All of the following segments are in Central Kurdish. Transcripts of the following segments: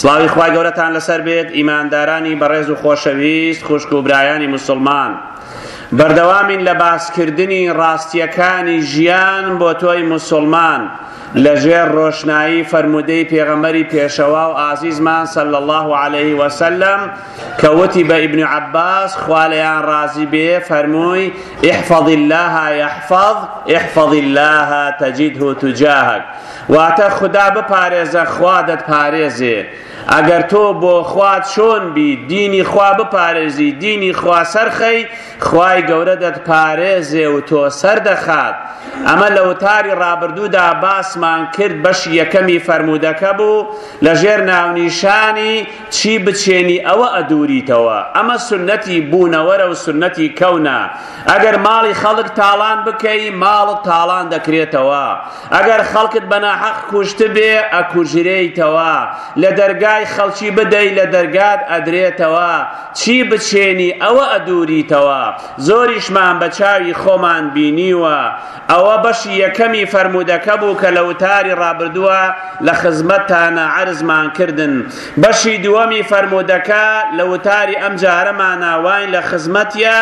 سڵاوی خوای گەورەتان لەسەر بێت ئیماندارانی بەڕێز و خۆشەویست خوشک و برایانی مسلمان بەردەوامین لە باسکردنی ڕاستیەکانی ژیان بۆ تۆی مسلمان لەژێر ڕۆشنایی فەرمودەی پێغەمەری پێشەوا و ئازیزمان سەل الله عليه وسلم کە وتی بە ئیبن عباس خوالیان ڕازی بێ فەرمووی احفظ الله يحفظ احفظ الله تجده تجاهك واتە خودا بپارێزە خوا دەتپارێزێ ئەگەر تۆ بۆ خوا چۆن بیت دینی خوا بپارێزی دینی خوا سەرخەی خوای گەورە دەتپارێزێ و تۆ سەردەخات ئەمە لە وتاری ڕابردوودا باسمان کرد بەشی یەکەمی فەرموودەکە بوو لەژێر ناونیشانی چی بچێنی ئەوە ئەدووریتەوە ئەمە سنەتی بوونەوەرە و سنەتی کەونە ئەگەر ماڵی خەڵک تاڵان بکەی ماڵت تاڵان دەکرێتەوە ئەگەر خەڵکت بەناحەق کوشتبێ ئەکوژرێیتەوە، لە دەرگای خەڵکی بدەی لە دەرگات ئەدرێتەوە، چی بچێنی ئەوە ئەدوریتەوە، زۆریشمان بە چاوی خۆمان بینیوە، ئەوە بەشی یەکەمی فەرموودەکە بوو کە لە وتاری ڕابردووە لە خزمەتتانا عەرزمان کردن، بەشی دووەمی فەرموودەکە لە وتاری ئەمجارەمانا واین لە خزمەتیا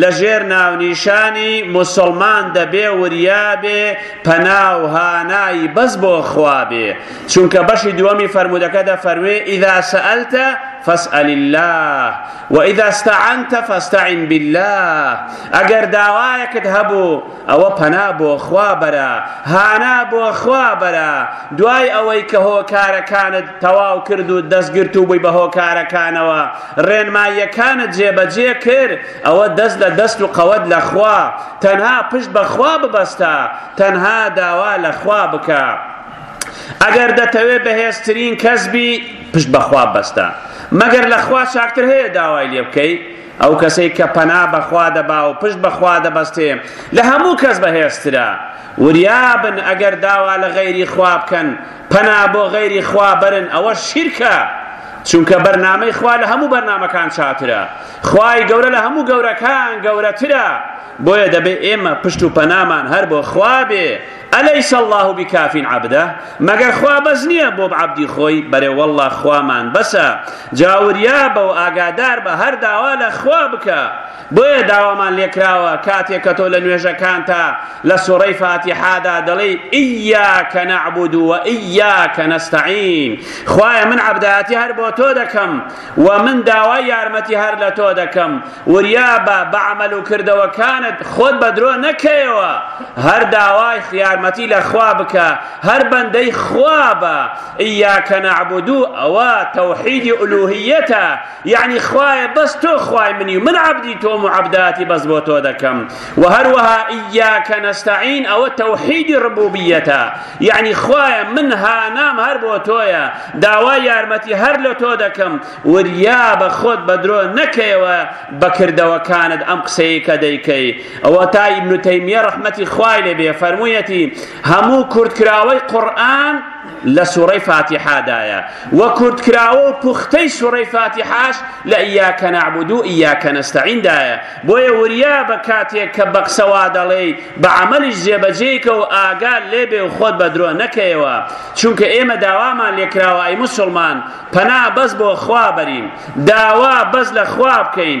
لە ژێر ناونیشانی موسڵمان دەبێ وریا بێ پەنا و هانایی بەس بۆ خوا بێ چونکە بەشی دووەمی فەرموودەکە دەفەرموێ ئیدا سەئەلتە فەسئەل اللە وئیدا استعنتە فاستعن باللە ئەگەر داوایەکت هەبوو ئەوە پەنا بۆ خوا بەرە هانا بۆ خوا بەرە دوای ئەوەی کە هۆکارەکانت تەواو کرد و دەستگرت و بووی بە هۆکارەکانەوە ڕێنماییەکانت جێبەجێ کرد ئەوە دەست لە دەست و قەوەت لە خوا تەنها پشت بە خوا ببەستە تەنها داوا لە خوا بکە ئەگەر دەتەوێ بەهێزترین کەس بی پشت بە خوا بەستە مەگەر لە خوا چاکتر هەیە داوای لێ بکەیت ئەو کەسەی کە پەنا بەخوا دەبا و پشت بەخوا دەبەستێ لە هەموو کەس بەهێزترە وریابن ئەگەر داوا لە غەیری خوا بکەن پەنا بۆ غەیری خوا بەرن ئەوەش شیرکە چونکە بەرنامەی خوا لە هەموو بەرنامەکان چاترە خوای گەورە لە هەموو گەورەکان گەورەترە بۆیە دەبێ ئێمە پشت و پەنامان هەر بۆ خوا بێ ئەلەیس الله بکافین عەبدە مەگەر خوا بەس نییە بۆ عەبدی خۆی بەرێ والله خوامان بەسە جاوریا بە و ئاگادار بە هەر داوا لە خوا بکە بۆیە داوامان لێکراوە کاتێک کە تۆ لە نوێژەکانتا لە سوڕەی فاتیحادا دەڵێی ئیاک نعبد و ئیاک نستعین خوایە من عەبدایەتی هەر بۆ تۆ دەکەم و من داوای یارمەتی هەر لە تۆ دەکەم وریابە بە عمل و کردەوەکانت خۆت بە درۆ نەکەیەوە هەر داوای یارمەتی لە خوا بکە هەر بەندەی خوا بە ئیاک نعبد ئەوە تەوحیدی ئولوهیەتە یەعنی خوایە بەس تۆ خوای منی و من عەبدی تۆم و عەبداتی بەس بۆ تۆ دەکەم و هەروەها ئیاکە نەستەعین ئەوە تەوحیدی ڕبوبیەتە یەعنی خوایە من هانام هەر بۆ تۆیە داوا یارمەتی هەر لە تۆ دەکەم وریا بە خۆت بە درۆ نەکەیەوە بەکردەوەکانت ئەم قسەیە کە دەیکەی ئەوە تا ئیبن تەیمیە ڕەحمەتی خوای لێ بێ فەرموویەتی هەموو کورتکراوەی قورئان لە سوڕەی فاتیحادایە و کورتکراوە و پوختەی سوڕەی فاتیحاش لە ئیاکە نعبد و ئیاکە نەستەعیندایە بۆیە وریا بە کاتێک کە بە قسەوا دەڵێی بە عەمەلیش جێبەجێیکە و ئاگا لێبێ و خۆت بە درۆ نەکەیەوە چونکە ئێمە داوامان لێکراوە ئەی موسڵمان پەنا بەس بۆ خوا بەرین داوا بەس لە خوا بکەین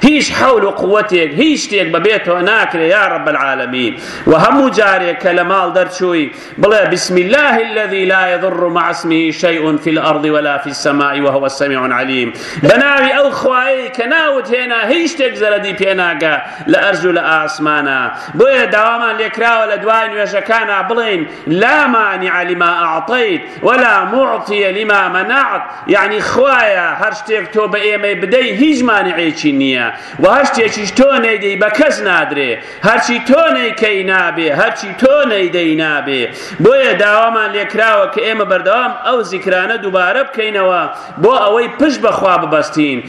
هیچ حەول و قوەتێک هیچ شتێک بەبێ تۆ ناکرێ یا رب العالمین وە هەموو جارێک کە لە ماڵ دەرچووی بڵێ بسم الله الذي لا يضر مع اسمه شيء في الارض ولا في السماء وهو السميع العليم بەناوی ئەو خوایی کە ناوت هێنا هیچ شتێک زەرەدی پێناگە لە ئەرز و لە ئاسمانە بۆیە داوامان لێکراوە لە دوای نوێژەکانە بڵێن لا مانع لما اعطیت ولا معطی لما منعت یعنی خوایە هەر شتێک تۆ بە ئێمەی بدەی هیچ مانعێکی نییە و هەر شتێکیش تۆ نەیدەی بە کەس نادرێ هەرچی تۆ نەیکەی نابێ هەرچی تۆ نەیدەی نابێ بۆیە داوامان لێکراوە کە ئێمە بەردەوام ئەو زیکرانە دووبارە بکەینەوە بۆ ئەوەی پشت بەخوا ببەستین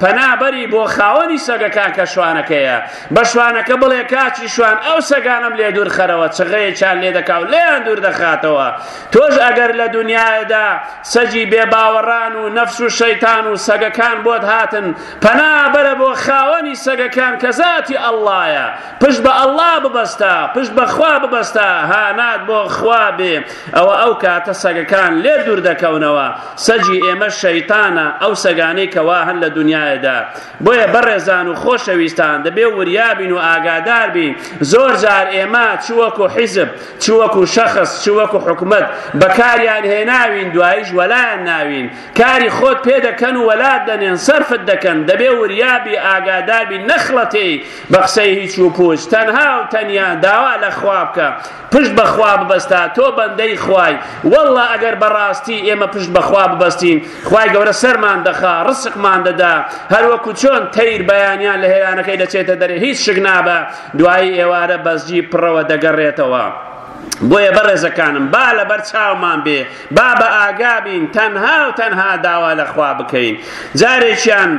پەنا بەری بۆ خاوەنی سەگەکان کە شوانەکەیە بە شوانەکە بڵێ کاچی شوان ئەو سەگانم لێ دوور خەرەوە چغەیەکیان لێ دەکا و لێیان دوور دەخاتەوە تۆش ئەگەر لە دنیادا سەجی بێ باوەڕان و نەفس و شەیتان و سەگەکان بۆت هاتن پەنا بەرە بۆ خاوەنی سەگەکان کە زاتی ئەڵلایە پشت بە ئەڵلا ببەستە پشت بەخوا ببەستە هانات بۆ خوا بێ ئەوە ئەو کاتە سەگەکان لێ دوور دەکەونەوە سەگی ئێمە شەیتانە ئەو سەگانەی کە وا هەن لە دنیایەدا بۆیە بەڕێزان و خۆشەویستان دەبێ وریابین و ئاگادار بین زۆر جار ئێمە چ وەکو حیزب چ وەکو شەخص چ وەکو حکومت بەکاریان هێناوین دوایش وەلایان ناوین کاری خۆت پێ دەکەن و وەلات دەنێن سەرفت دەکەن دەبێ وریابی ئاگادار بین نەخڵەتێی بە قسەی هیچ و پوچ تەنها و تەنیا داوا لە خوا بکە پشت بە خوا ببەستە تۆ بەندەی خوای واللە ئەگەر بەڕاستی ئێمە پشت بە خوا ببەستین خوای گەورە سەرمان دەخا ڕسقمان دەدا هەروەکو چۆن تەیر بەیانیان لە هێرانەکەی دەچێتە دەرێ هیچ شک نابە دوایی ئێوارە بەسجی پڕەوە دەگەڕێتەوە بۆیە بەڕێزەکانم با لەبەر چاومان بێ با بە ئاگابین تەنها و تەنها داوا لەخوا بکەین جارێکیان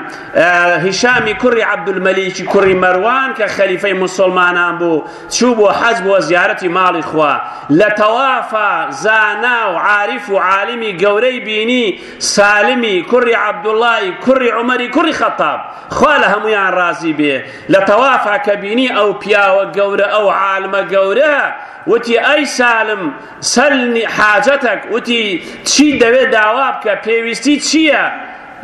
هیشامی کوڕی عەبدولمەلیکی کوڕی مەروان کە خەلیفەی مسلمانان بوو چوو بۆ حەج بۆ زیارەتی ماڵی خوا لە تەوافا زانا و عاریف و عالمی گەورەی بینی سالمی کوڕی عەبدوڵڵای کوڕی عومەری کوڕی خەتاب خوا لە هەموویان ڕازی بێ لە تەوافا کە بینی ئەو پیاوە گەورە ئەو عالمە گەورە وتی ئەی سالم سەلنی حاجەتەک وتی چی دەوێ داوا بکە پێویستی چییە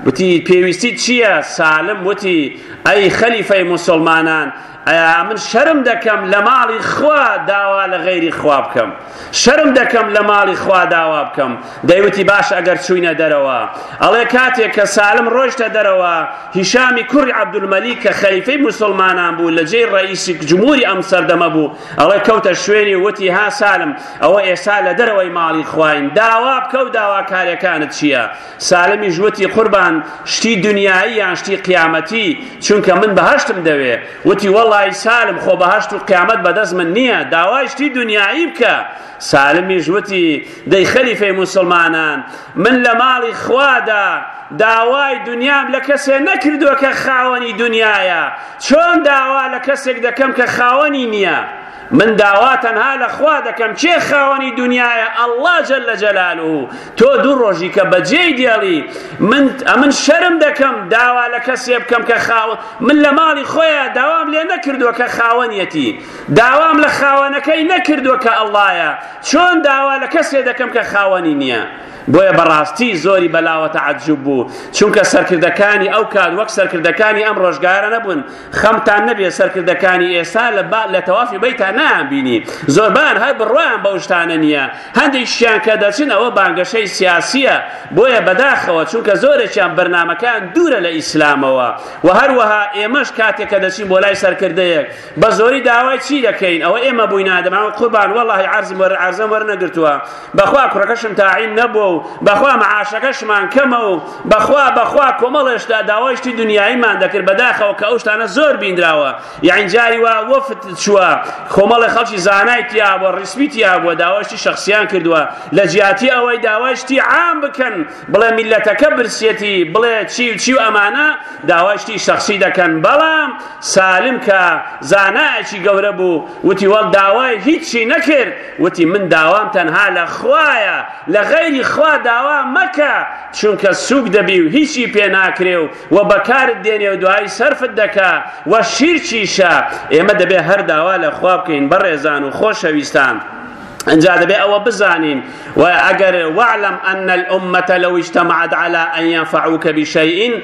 وتی پێویستی چییە سالم وتی ئەی خەلیفەی موسڵمانان ئایا من شەرم دەکەم لە ماڵی خوا داوا لە غەیری خوا بکەم شەرم دەکەم لە ماڵی خوا داوا بکەم دەیوتی باش ئەگەر چوینە دەرەوە ئەڵێ کاتێک کە سالم ڕۆشتە دەرەوە هیشامی کوڕی عەبدولمەلی کە خەلیفەی مسلمانان بوو لە جێی ڕئیسی جمهوری ئەم سەردەمە بوو ئەڵێ کەوتە شوێنی وتی ها سالم ئەوە ئێستا لە دەرەوەی ماڵی خواین داوا بکە و داواکاریەکانت چییە سالمیش وتی، قوربان شتی دنیایی یان شتی قیامەتی، چونکە من بەهەشتم دەوێ. وتی، وەڵای سالم خۆ بەهەشت و قیامەت بەدەست من نییە، داوای شتی دنیایی بکە. سالمیش وتی، دەی خەلیفەی موسڵمانان، من لە ماڵی خوادا داوای دنیام لە کەسێ نەکردووە کە خاوەنی دنیایە، چۆن داوا لە کەسێک دەکەم کە خاوەنی نییە؟ من داوا تەنها لە خوا دەکەم، کێ خاوەنی دنیایە، اللە جل جلالە، تۆ دوو ڕۆژی کە بەجێی دێڵی من ئەمن شەرم دەکەم داوا لە کەسێ بکەم کە خاوە من لە ماڵی خۆیان داوام لێ نەکردووە کە خاوەنیەتی داوام لە خاوەنەکەی نەکردووە کە ئەڵایە چۆن داوا لە کەسێ دەکەم کە خاوەنی نییە بۆیە بەڕاستی زۆری بەلاوە تەعجب بوو چونکە سەرکردەکانی ئەو کات وەک سەرکردەکانی ئەم ڕۆژگارە نەبوون خەمتان نەبێ سەرکردەکانی ئێستا لە با لە تەوافی بەیتان نایان بینی زۆربان هەر بڕوایان بەو شتانە نییە هەندێکیان کە دەچن ئەوە بانگەشەی سیاسیە بۆیە بەداخەوە چونکە زۆرێکیان بەرنمەکان دوورە لە ئیسلامەوە و هەروەها ئێمەش کاتێک کە دەچین بۆ لای سەرکردەیەک بە زۆری داوای چی دەکەین ئەوە ئێمە بووینادەمان قوربان وەڵی عرضم وەرە عرضم وەرنەگرتووە بەخوا کوڕەکەشم تاعین نەبووە و بەخوا مەعاشەکەشمان کەمە و بەخوا بەخوا کۆمەڵێشتا داوایشتی دنیاییمان دەکرد بەداخەوە کە ئەو شتانە زۆر بیندراوە یاعین جاری وا وەفت چووە کۆمەڵێ خەڵکی زانای تیا بووە ڕیسمی تیا بووە داوایشتی شخصیان کردووە لە جیاتی ئەوەی داوایشتی عام بکەن بڵێ میلەتەکە برسێتی بڵێ چی و چی و ئەمانە داوایشتی شخصی دەکەن بەڵام سالم کە زانایەکی گەورە بوو وتی وەڵ داوای هیچی نەکرد وتی من داوام تەنها لە خوایە لە غەیری خوا داوا مەکە چونکە سوک دەبی و هیچی پێ ناکرێ و و بەکارت دێنێ و دوایی سەرفت دەکا و شیرچیشە ئێمە دەبێ هەر داوا لە خوا بکەین بەڕێزان و خۆشەویستان انجا دەبێ ئەوە بزانین و ئەگەر وعلم ان الامه لو اجتمعت على ان ينفعوك بشيء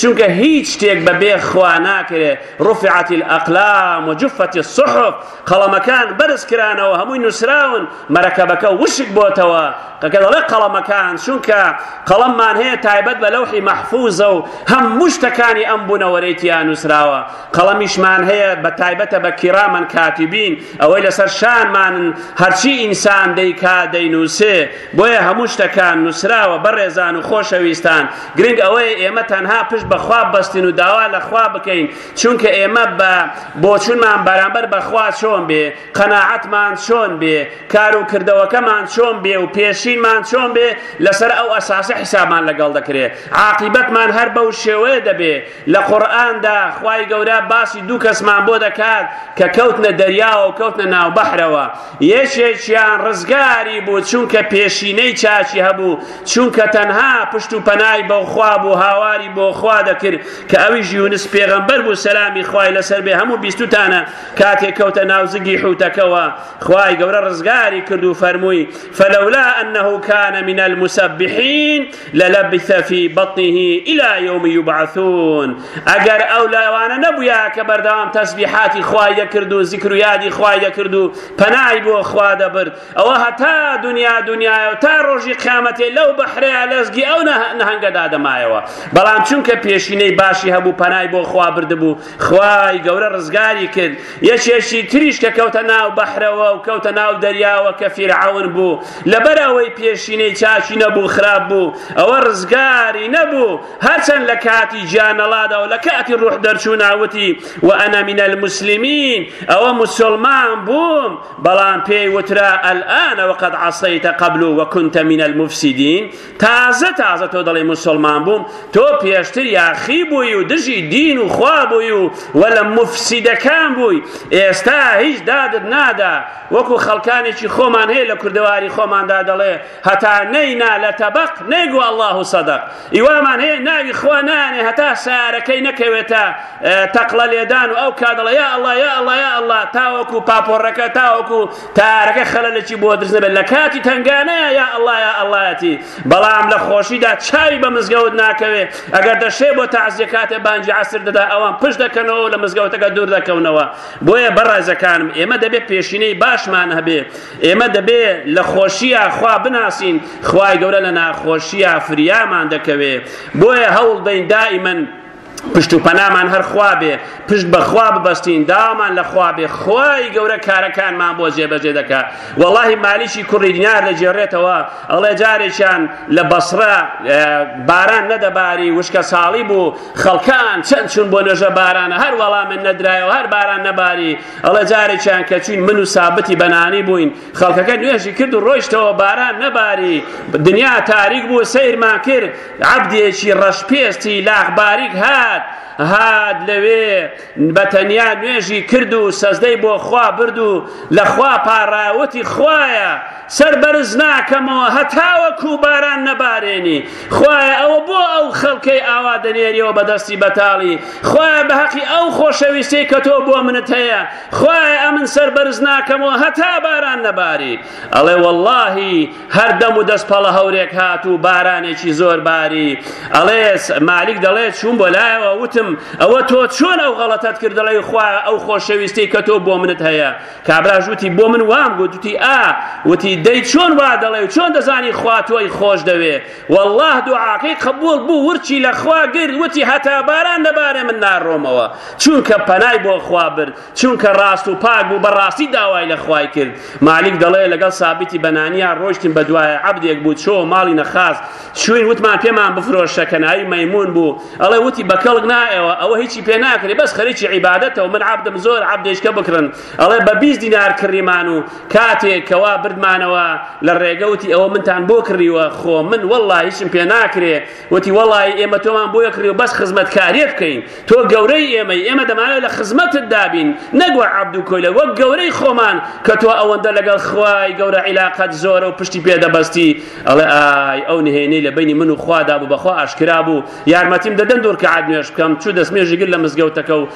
چونکە هیچ شتێک بەبێ خوا ناکرێ رفعت الاقلام وجفت الصحف قەڵەمەکان بەرز کرانەوە هەمووی نووسراون مەرەکەبەکە وشک بۆتەوە کەکە دەڵێ قەڵەمەکان چونکە قەڵەممان هەیە تایبەت بە لەوحی مەحفوزە و هەموو شتەکانی ئەم بوونەوەرەی تیا نووسراوە قەڵەمیشمان هەیە بە تایبەتە بە کیرامەن کاتیبین ئەوەی لەسەر شانمانن هەرچی ئینسان دەیکا دەینووسێ بۆیە هەموو شتەکان نووسراوە بەڕێزان و خۆشەویستان گرنگ ئەوەیە ئێمە تەنها پشت بە خوا بەستین و داوا لە خوا بکەین چونکە ئێمە بە بۆچونمان بەرامبەر بە خوا چۆن بێ قەناعەتمان چۆن بێ کار و کردەوەکەمان چۆن بێ و پێشینمان چۆن بێ لەسەر ئەو ئەساسە حیسابمان لەگەڵ دەکرێ عاقیبەتمان هەر بەو شێوەیە دەبێ لە قورئاندا خوای گەورە باسی دوو کەسمان بۆ دەکات کە کەوتنە دەریاوە و کەوتنە ناو بەحرەوە یەکێکیان ڕزگاری بوو چونکە پێشینەی چاچی هەبوو چونکە تەنها پشت و پەنای بەوخوا بوو هاواری بۆ خوا دەکرد کە ئەویش یونس پێغەمبەر بوو سەلامی خوای لەسەر بێ هەموو بیستوتانە کاتێک کەوتە ناو زگی حوتەکەوە خوای گەورە ڕزگاری کرد و فەرمووی فلولا أنه كان من المسبحين للبث فی بطنه الى یوم یبعثون ئەگەر ئەو لایوانە نەبوویا کە بەردەوام تەسبیحاتی خوای دەکرد و زیکر و یادی خوای دەکرد و پەنای بۆ خوا دەبرد ئەوە هەتا دنیا دنیایە و تا ڕۆژی قیامەتێ لەو بەحرەیە لەزگی ئەو نەهەنگەدا دەمایەوە بەڵام چونکە پێشینەی باشی هەبوو پەنای بۆ خوا بردبوو خوای گەورە ڕزگاری کرد یەکێکی تریش کە کەوتە ناو بەحرەوە و کەوتە ناو دەریاوە کە فیرعون بوو لەبەر ئەوەی پێشینەی چاچی نەبوو خراپ بوو ئەوە ڕزگاری نەبوو هەرچەند لە کاتی جانەڵادا و لە کاتی ڕوح دەرچوو ناوتی و ئەنە منە المسلمین ئەوە مسلمان بووم بەڵام پێی وترا ئەلئانە وقد عصیت قبل وكنت من المفسدين تازە تازە تۆ دەڵێی موسڵمان بووم تۆ پێشتر یاخی بووی و دژی دین و خوا بووی و وە لە مفسیدەکان بووی ئێستا هیچ دادت نادا وەکو خەڵکانێکی خۆمان هەیە لە کوردەواری خۆماندا دەڵێ هەتا نەینا لە تەبق نەیگو الله و سەدەق ئیوامان هەیە ناوی خوا نانێ هەتا سارەکەی نەکەوێتە تەقلە لێدان و ئەو کادڵە یا ئەڵە یا ئەڵە یا ئەڵە تاوەکو پاپۆڕەکە تاوەکو تارەکە خەلەلێکی بۆ درز نەبێت لە کاتی تەنگانەیە یا ئەڵڵا یا ئەڵڵایەتی بەڵام لە خۆشیدا چاوی بە مزگەوت ناکەوێت ئەگەر دەشێ بۆ تازیە کاتێ بانجی عسر دەدا ئەوان پشت دەکەنەوە لە مزگەوتەکە دوور دەکەونەوە بۆیە بەڕێزەکانم ئێمە دەبێت پێشینەی باشمان هەبێ ئێمە دەبێ لە خۆشیە خوا بناسین خوای گەورە لە ناخۆشیە فریامان دەکەوێ بۆیە هەوڵدەین دائیمەن پشت و پەنامان هەر خوا بێ پشت بە خوا ببەستین داوامان لە خوا بێ خوای گەورە کارەکانمان بۆ جێبەجێ دەکا وەڵاهی مالیکی کوڕی دینار دەگێڕێتەوە ئەڵێ جارێکیان لە بەسرە باران نەدەباری وشکە ساڵی بوو خەڵکان چەند چون بۆ نوێژە بارانە هەر وەڵام من نەدرایەوە هەر باران نەباری ئەڵێ جارێکیان کە چوین من و سابتی بەنانی بووین خەڵکەکە نوێژی کرد و ڕۆیشتەوە باران نەباری دنیا تاریک بوو سەیرمان کرد عەبدێکی ڕەشپێستی لاخ باریک هات هات لەوێ بە تەنیا نوێژی کرد و سەزدەی بۆ خوا برد و لە خوا پاڕاوتی خوایە سەر بەرز ناکەمەوە هەتاوە کوباران نەبارێنی خوایە ئەوە بۆ ئەو خەڵکەی ئاوا دەنێریەوە بەدەستی بەتاڵی خوایە بە هەقی ئەو خۆشەویستی کە تۆ بۆ منت هەیە خوایە ئەمن سەر بەرز ناکەمەوە هەتا باران نەباری ئەڵێ وەڵاهی هەردەم و دەست پەڵە هەورێک هات و بارانێکی زۆر باری ئەڵێ مالیک دەڵێ چوون بۆ لایەوە وتم ئەوە تۆ چۆن ئەو غەڵەتەت کرد دەڵێ خوا ئەو خۆشەویستی کە تۆ بۆ منت هەیە کابراژ وتی بۆ من وام گوتوتی ئا وتی دەی چۆن وا دەڵێ و چۆن دەزانی خوا تۆی خۆش دەوێ وەڵڵا دوعاکەی قبوڵ بوو ورچی لە خوا گرت وتی هەتا باران نەبارێ من ناڕۆمەوە چونکە پەنای بۆ خوا برد چونکە ڕاست و پاک بوو بەڕاستی داوای لە خوای کرد مالیک دەڵێ لەگەڵ سابتی بەنانیا ڕۆشتین بە دوایە عەبدێک بوو چۆ ماڵی نەخاس چوین وتمان پێمان بفرۆشە کە ناوی مەیمون بوو ئەڵێ وتی بە کەڵک نایەوە ئەوە هیچی پێ ناکرێ بەس خەریکی عیبادەتەوە من عەبدم زۆر عەبدێشکە بکڕن ئەڵێ بە بیست دینار کڕیمان و کاتێک کەوا بردمانەوە لە ڕێگە وتی ئەوە منتان بۆ کڕیوە خۆ من وەڵا هیچم پێ ناکرێ وتی وەڵی ئێمە تۆمان بۆیە کڕی و بەس خزمەتکاریە بکەین تۆ گەورەی ئێمەی ئێمە دەمانەوە لە خزمەتت دابین نەگوە عبدو کۆیلە وەک گەورەی خۆمان کە تۆ ئەوەندە لەگەڵ خوای گەورە عیلاقەت زۆرە و پشتی پێدەبەستی ئەڵێ ئای ئەو نهێنەی لە بینی من و خوادا بوو بەخوا ئاشکرا بوو یارمەتیم دەدەن دوور کە عاد نوێش بکەم چوو دەستمێژی گر لە مزگەوتەکە و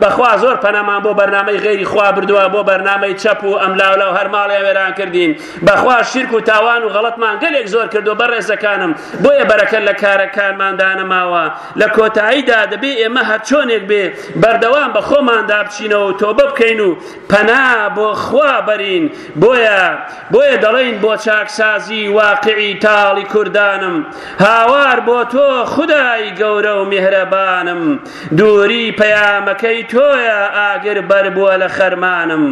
بەخوا زۆر پەنامان بۆ بەرنامەی غێری خوا بردووە بۆ بەرنامەی چەپ و ئەم لاولا و هەرماڵێ وێران کردین بەخوا شیرک و تاوان و غەڵەتمان گەلێک زۆر کردو بە ڕێزەکانم بۆیە بەرەکە لە کارەکانمان دانەماوە لە کۆتاییدا دەبێ ئێمە هەرچۆنێک بێ بەردەوام بە خۆماندا بچینەوە و تۆبە بکەین و پەنا بۆ خوا بەرین بۆیە بۆیە دەڵین بۆ چاکسازی واقعی تاڵی کوردانم هاوار بۆ تۆ خدای گەورە و میهرەبانم دووری پەیامەکەی تۆیە ئاگر بەر بووە لە خەرمانم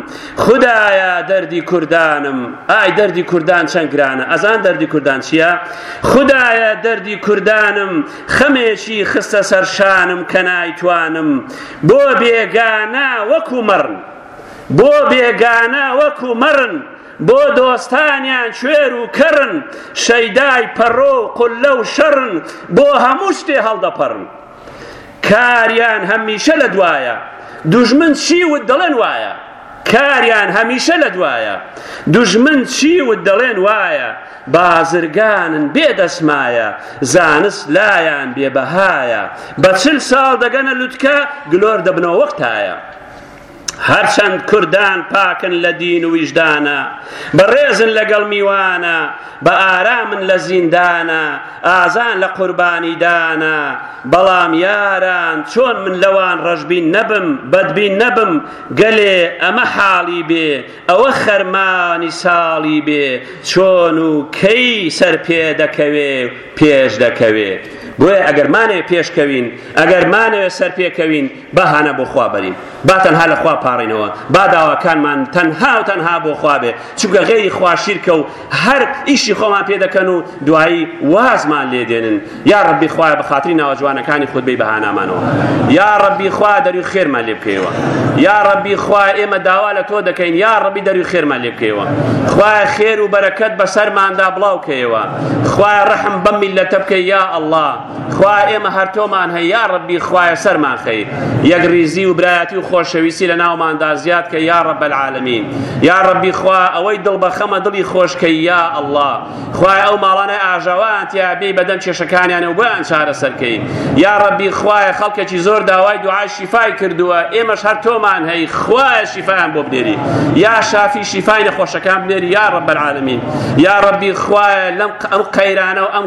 خودایە دەردی کوردانم ئای دەردی کوردان چەند گرانە ئەزان دەردی کوردان چییە خودایە دەردی کوردانم خەمێکی خستە سەرشانم کە نایتوانم بۆ بێگانە وەکو مەڕن بۆ بێگانە وەکو مەڕن بۆ دۆستانیان کوێر و کەڕن شەیدای پەڕۆ و قولە و شەڕن بۆ هەموو شتێ هەڵدەپەڕن کاریان هەمیشە لە دوایە دوژمن چی وت دەڵێن وایە کاریان هەمیشە لە دوایە دوژمن چی وت دەڵێن وایە بازرگانن بێ دەسمایە زانست لایان بێبەهایە بە چل ساڵ دەگەنە لوتکە گلۆر دەبنەوە وەختایە هەرچەند کوردان پاکن لە دین و ویژدانە بەڕێزن لەگەڵ میوانە بە ئارامن لە زیندانە ئازان لە قوربانیدانە بەڵام یاران چۆن من لەوان ڕەشبین نەبم بەدبین نەبم گەلێ ئەمە حاڵی بێ ئەوە خەرمانی ساڵی بێ چۆن و کەی سەر پێ دەکەوێ پێش دەکەوێ بۆیە ئەگەرمانێ پێشکەوین ئەگەرمانەوێ سەر پێکەوین با هانا بۆ خوا بەرین با تەنها لە خوا پاڕینەوە با داواکانمان تەنها و تەنها بۆ خوا بێ چونکە غێری خوا شیرکە و هەر ئیشی خۆمان پێ دەکەن و دوایی وازمان لێ دێنن یا ڕەبی خوایە بە خاتری ناوە جوانەکانی خود بی بەهانامانەوە یا ڕەبی خوا دەری خێرمان لێ بکەیەوە یا ڕەبی خوا ئێمە داوا لە تۆ دەکەین یا ڕەبی دەری خێرمان لێ بکەیەوە خوایە خێر و بەرەکەت بەسەرماندا بڵاو کەیەوە خوایە ڕەحم بەم میلەتە بکەی یا ئەڵڵا خوایە ئێمە هەر تۆمان هەیە یا ڕەبی خوایە سەرمان خەی یەک ریزی و برایەتی و خۆشەویستی لە ناوماندا زیاد کە یا ڕەب العالمین یا ڕەبی خوا ئەوەی دڵ بە خەمە دڵی خۆشکەی یا ئەڵڵا خوای ئەو ماڵانە ئاژاوان تیابی بەدەم کێشەکانیان و بۆیان چارەسەرکەی یا ڕەبی خوایە خەڵکێکی زۆر داوای دوعای شیفای کردووە ئێمەش هەر تۆمان هەی خوایە شیفایان بۆ بنێری یا شافی شیفای نەخۆشەکان بنێری یا ڕەب العالمین یا ڕەبی خوایە لەم ئەم قەیرانە و ئەم